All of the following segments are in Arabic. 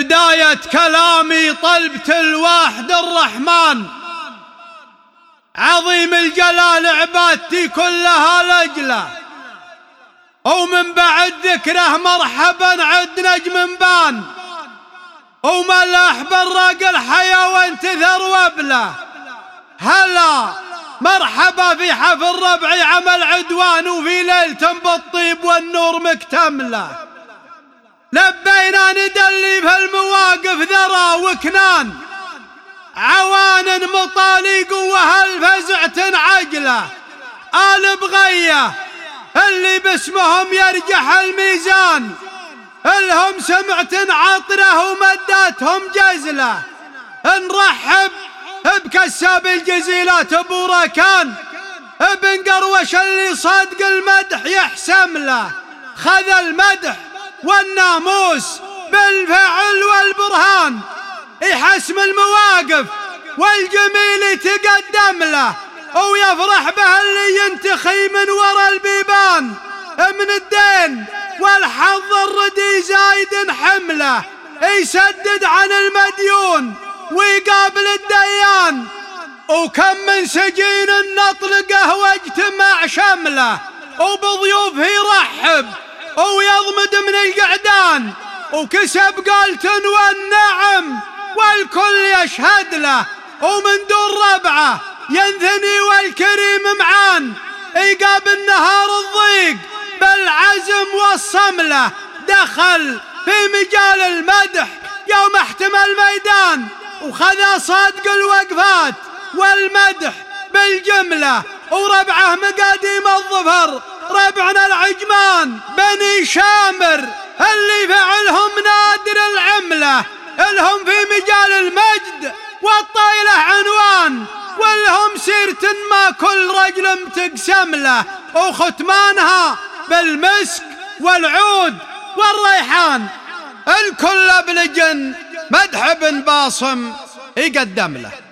بداية كلامي طلبت الواحد الرحمن. عظيم الجلال عبادتي كلها لجلة. ومن بعد ذكره مرحبا عد نجم بان. وملح براق الحياة وانتثر وبله هلا مرحبا في حفل ربعي عمل عدوان وفي ليلة بالطيب والنور مكتملة. لبينا ندلي في المواقف ذرى وكنان. عوان مطاليق وهل فزعة عجلة آل بغية اللي باسمهم يرجح الميزان. الهم سمعت عطره ومداتهم جزله. نرحب بكساب الجزيلات ابو ركان ابن قروش اللي صدق المدح يحسم له. خذ المدح. والناموس بالفعل والبرهان يحسم المواقف والجميل يتقدم له ويفرح به اللي ينتخي من ورا البيبان من الدين والحظ الردي زايد حمله يسدد عن المديون ويقابل الديان. وكم من سجين نطلقه واجتمع شمله وبضيوفه يرحب ويضمد من القعدان وكسب قالت والنعم والكل يشهد له. ومن دون ربعه ينثني والكريم معان. يقابل نهار الضيق بالعزم والصملة. دخل في مجال المدح يوم احتمى الميدان. وخذا صادق الوقفات والمدح بالجملة. وربعه مقاديم الظفر ربعنا العجمان بني شامر اللي فعلهم نادر العملة الهم في مجال المجد والطايلة عنوان والهم سيرة ما كل رجل متقسم له وختمانها بالمسك والعود والريحان. الكل بلجن مدح بن باصم يقدم له.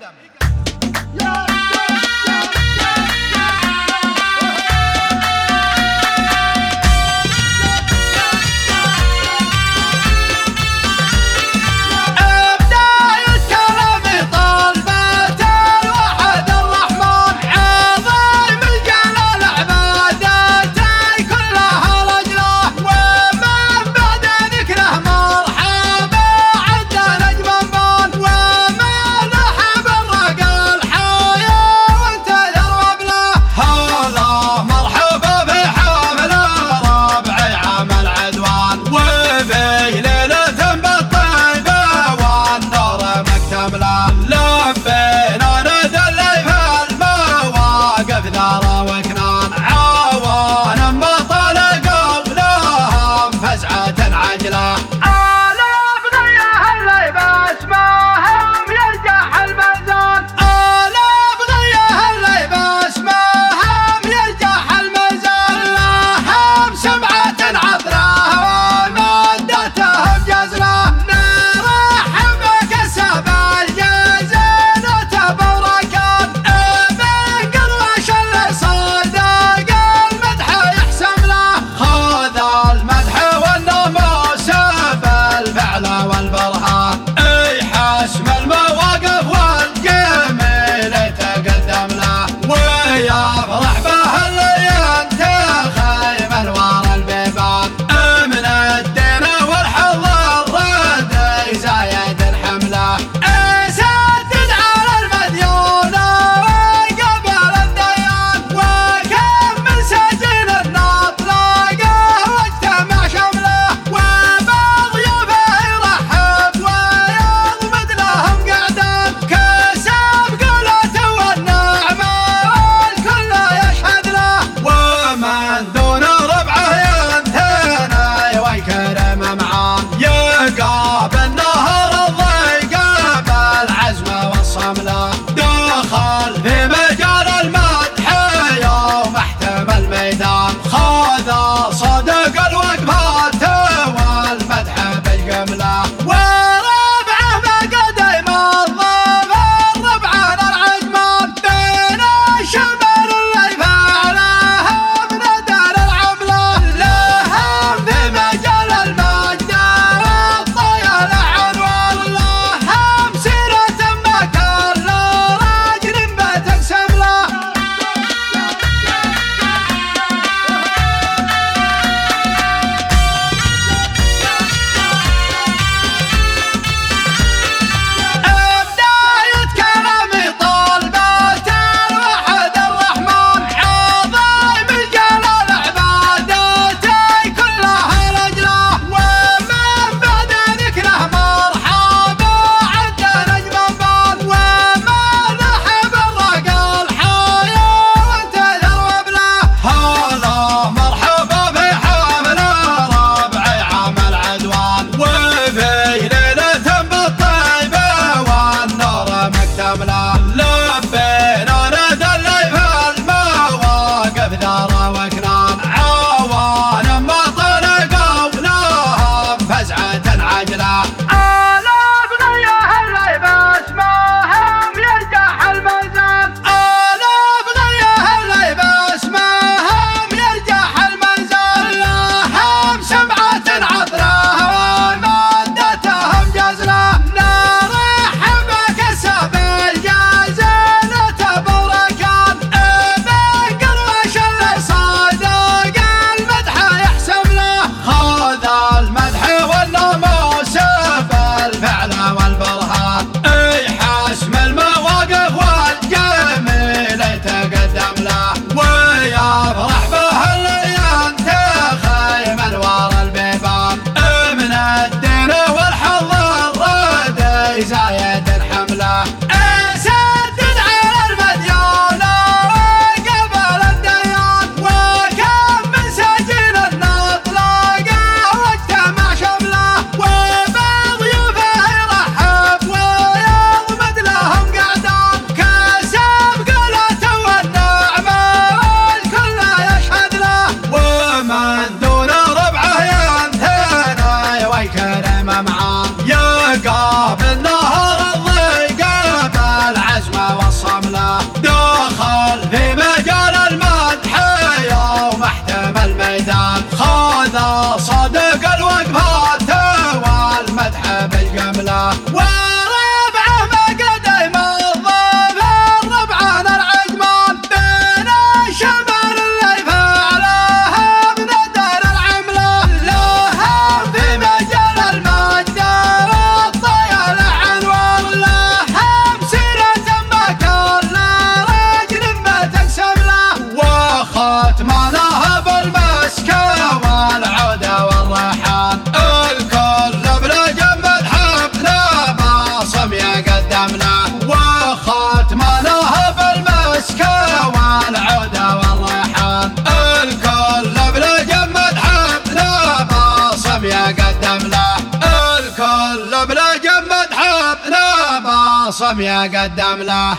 باصم يقدم له